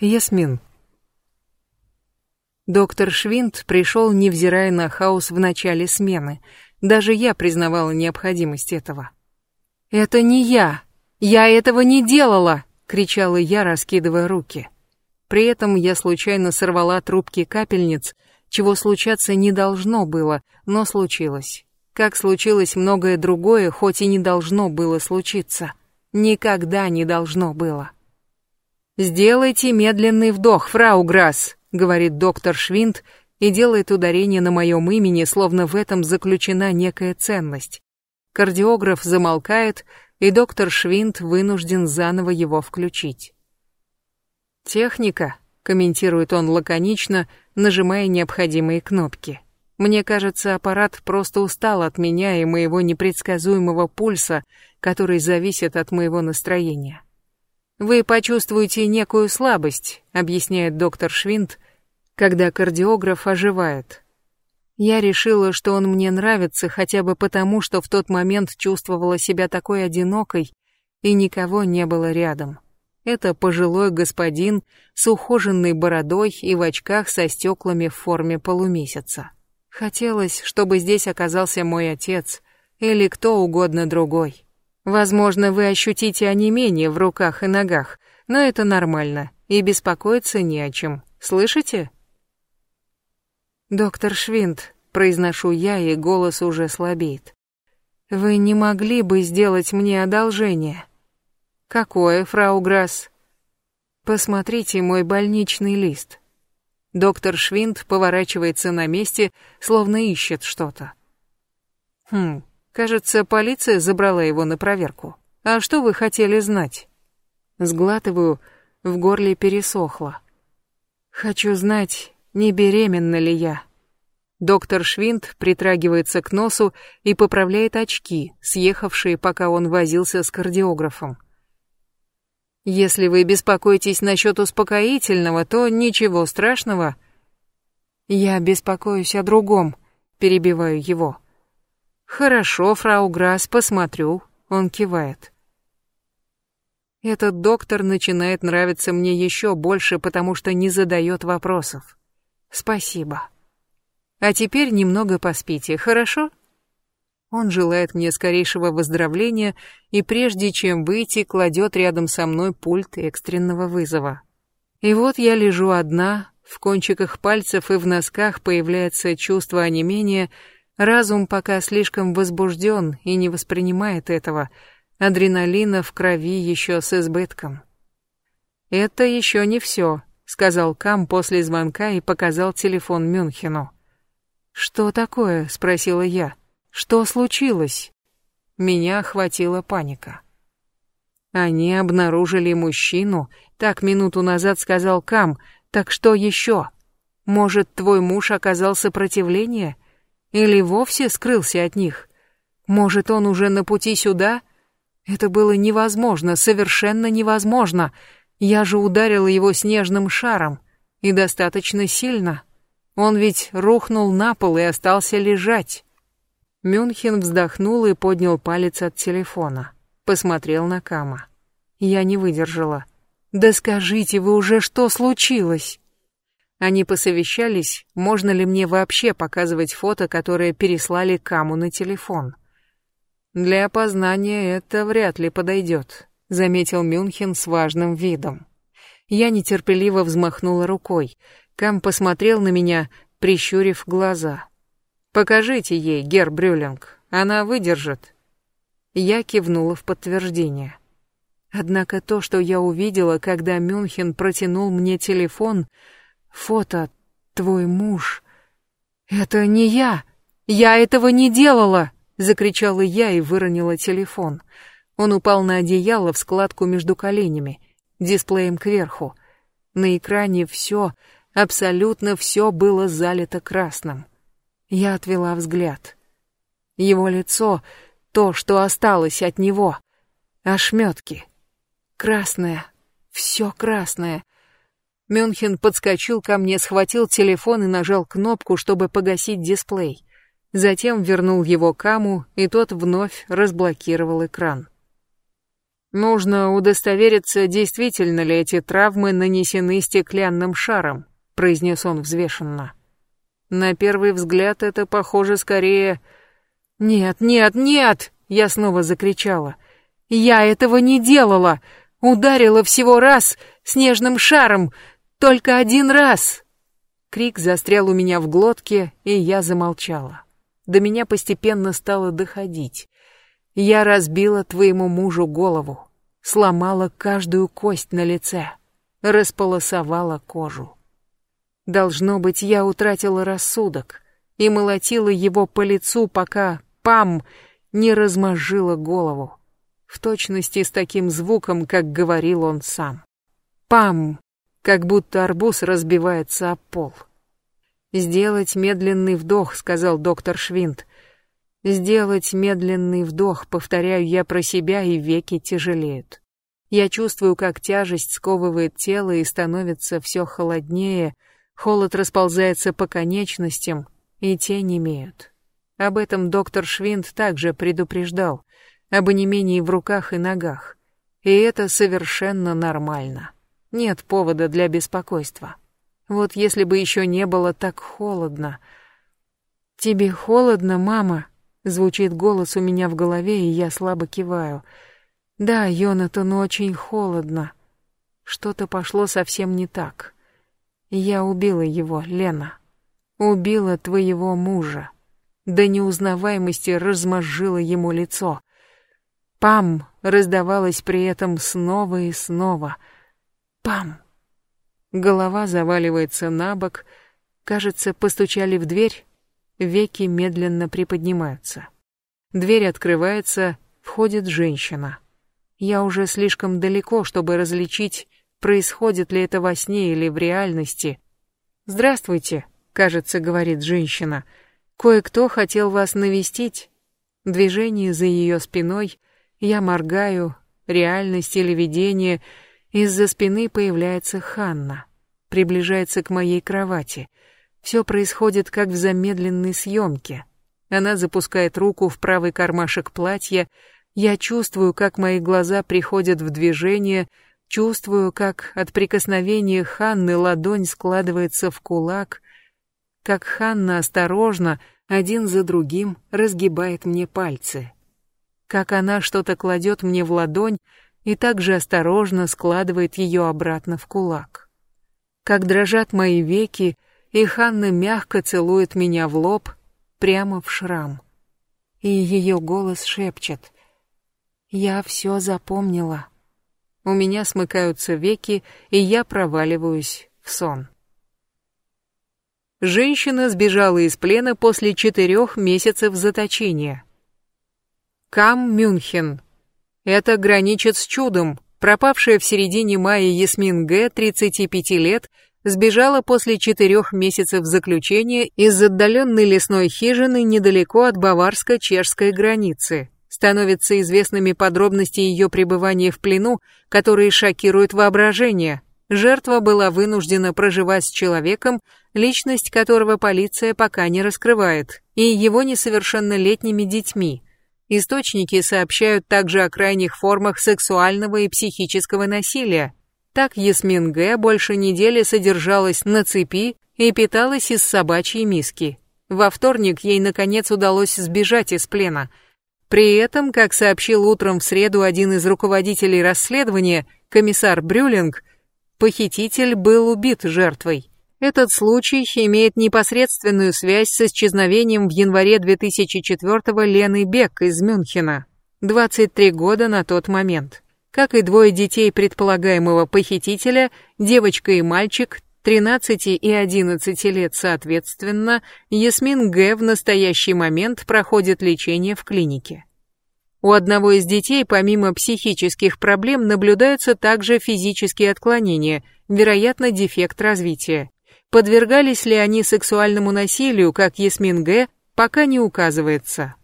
Ясмин. Доктор Швинт пришел, невзирая на хаос в начале смены. Даже я признавала необходимость этого. «Это не я! Я этого не делала!» — кричала я, раскидывая руки. При этом я случайно сорвала трубки капельниц, чего случаться не должно было, но случилось. Как случилось многое другое, хоть и не должно было случиться. Никогда не должно было. «Сделайте медленный вдох, фрау Грасс», говорит доктор Швинт и делает ударение на моем имени, словно в этом заключена некая ценность. Кардиограф замолкает, и доктор Швинт вынужден заново его включить. «Техника», — комментирует он лаконично, нажимая необходимые кнопки. «Мне кажется, аппарат просто устал от меня и моего непредсказуемого пульса, который зависит от моего настроения». «Вы почувствуете некую слабость», — объясняет доктор Швинт, когда кардиограф оживает. Я решила, что он мне нравится хотя бы потому, что в тот момент чувствовала себя такой одинокой, и никого не было рядом. Это пожилой господин с ухоженной бородой и в очках со стеклами в форме полумесяца. Хотелось, чтобы здесь оказался мой отец или кто угодно другой. Возможно, вы ощутите онемение в руках и ногах, но это нормально, и беспокоиться не о чем. Слышите? «Доктор Швинт», — произношу я, и голос уже слабеет. «Вы не могли бы сделать мне одолжение?» «Какое, фрау Грасс?» «Посмотрите мой больничный лист». Доктор Швинт поворачивается на месте, словно ищет что-то. «Хм, кажется, полиция забрала его на проверку. А что вы хотели знать?» Сглатываю, в горле пересохло. «Хочу знать, не беременна ли я. Доктор Швинт притрагивается к носу и поправляет очки, съехавшие, пока он возился с кардиографом. Если вы беспокоитесь насчет успокоительного, то ничего страшного. Я беспокоюсь о другом, перебиваю его. Хорошо, фрау Грасс, посмотрю, он кивает. Этот доктор начинает нравиться мне еще больше, потому что не задает вопросов. Спасибо. А теперь немного поспите, хорошо? Он желает мне скорейшего выздоровления и прежде чем выйти, кладет рядом со мной пульт экстренного вызова. И вот я лежу одна, в кончиках пальцев и в носках появляется чувство онемения, разум пока слишком возбужден и не воспринимает этого, адреналина в крови еще с избытком. Это еще не все сказал Кам после звонка и показал телефон Мюнхену. Что такое? спросила я. Что случилось? Меня охватила паника. Они обнаружили мужчину, так минуту назад сказал Кам. Так что еще? Может, твой муж оказал сопротивление или вовсе скрылся от них? Может, он уже на пути сюда? Это было невозможно, совершенно невозможно. Я же ударила его снежным шаром, и достаточно сильно. Он ведь рухнул на пол и остался лежать. Мюнхен вздохнул и поднял палец от телефона. Посмотрел на Кама. Я не выдержала. «Да скажите вы уже, что случилось?» Они посовещались, можно ли мне вообще показывать фото, которое переслали Каму на телефон. Для опознания это вряд ли подойдет заметил Мюнхен с важным видом. Я нетерпеливо взмахнула рукой. Кам посмотрел на меня, прищурив глаза. «Покажите ей, Гер Брюлинг, она выдержит». Я кивнула в подтверждение. Однако то, что я увидела, когда Мюнхен протянул мне телефон, фото «Твой муж...» «Это не я! Я этого не делала!» — закричала я и выронила телефон. Он упал на одеяло в складку между коленями, дисплеем кверху. На экране все, абсолютно все было залито красным. Я отвела взгляд. Его лицо, то, что осталось от него, ошметки. Красное, все красное. Мюнхен подскочил ко мне, схватил телефон и нажал кнопку, чтобы погасить дисплей. Затем вернул его Каму, и тот вновь разблокировал экран. Нужно удостовериться, действительно ли эти травмы нанесены стеклянным шаром, произнес он взвешенно. На первый взгляд это похоже скорее... Нет, нет, нет! Я снова закричала. Я этого не делала! Ударила всего раз снежным шаром! Только один раз!» Крик застрял у меня в глотке, и я замолчала. До меня постепенно стало доходить. Я разбила твоему мужу голову, сломала каждую кость на лице, располосовала кожу. Должно быть, я утратила рассудок и молотила его по лицу, пока пам не размозжила голову, в точности с таким звуком, как говорил он сам. Пам, как будто арбуз разбивается о пол. «Сделать медленный вдох», — сказал доктор Швинт. «Сделать медленный вдох», — повторяю я про себя, и веки тяжелеют. Я чувствую, как тяжесть сковывает тело и становится все холоднее, холод расползается по конечностям, и те немеют. Об этом доктор Швинт также предупреждал, об онемении в руках и ногах. И это совершенно нормально нет повода для беспокойства. Вот если бы еще не было так холодно. «Тебе холодно, мама?» Звучит голос у меня в голове, и я слабо киваю. «Да, Йонатану очень холодно. Что-то пошло совсем не так. Я убила его, Лена. Убила твоего мужа. До неузнаваемости размозжила ему лицо. Пам раздавалось при этом снова и снова — Пам! Голова заваливается на бок, кажется, постучали в дверь, веки медленно приподнимаются. Дверь открывается, входит женщина. Я уже слишком далеко, чтобы различить, происходит ли это во сне или в реальности. «Здравствуйте», — кажется, говорит женщина. «Кое-кто хотел вас навестить». Движение за ее спиной, я моргаю, реальность или видение — из-за спины появляется Ханна, приближается к моей кровати. Все происходит как в замедленной съемке. Она запускает руку в правый кармашек платья. Я чувствую, как мои глаза приходят в движение, чувствую, как от прикосновения Ханны ладонь складывается в кулак, как Ханна осторожно, один за другим, разгибает мне пальцы. Как она что-то кладет мне в ладонь, и также осторожно складывает ее обратно в кулак. Как дрожат мои веки, и Ханна мягко целует меня в лоб, прямо в шрам. И ее голос шепчет. «Я все запомнила». У меня смыкаются веки, и я проваливаюсь в сон. Женщина сбежала из плена после четырех месяцев заточения. Кам Мюнхен, это граничит с чудом. Пропавшая в середине мая Ясмин Г., 35 лет, сбежала после четырех месяцев заключения из отдаленной лесной хижины недалеко от баварско-чешской границы. Становятся известными подробности ее пребывания в плену, которые шокируют воображение. Жертва была вынуждена проживать с человеком, личность которого полиция пока не раскрывает, и его несовершеннолетними детьми. Источники сообщают также о крайних формах сексуального и психического насилия. Так Ясмин Г. больше недели содержалась на цепи и питалась из собачьей миски. Во вторник ей наконец удалось сбежать из плена. При этом, как сообщил утром в среду один из руководителей расследования, комиссар Брюлинг, похититель был убит жертвой. Этот случай имеет непосредственную связь с исчезновением в январе 2004-го Лены Бек из Мюнхена, 23 года на тот момент. Как и двое детей предполагаемого похитителя, девочка и мальчик, 13 и 11 лет соответственно, Ясмин Г. в настоящий момент проходит лечение в клинике. У одного из детей помимо психических проблем наблюдаются также физические отклонения, вероятно, дефект развития. Подвергались ли они сексуальному насилию, как Ясмин Г., пока не указывается.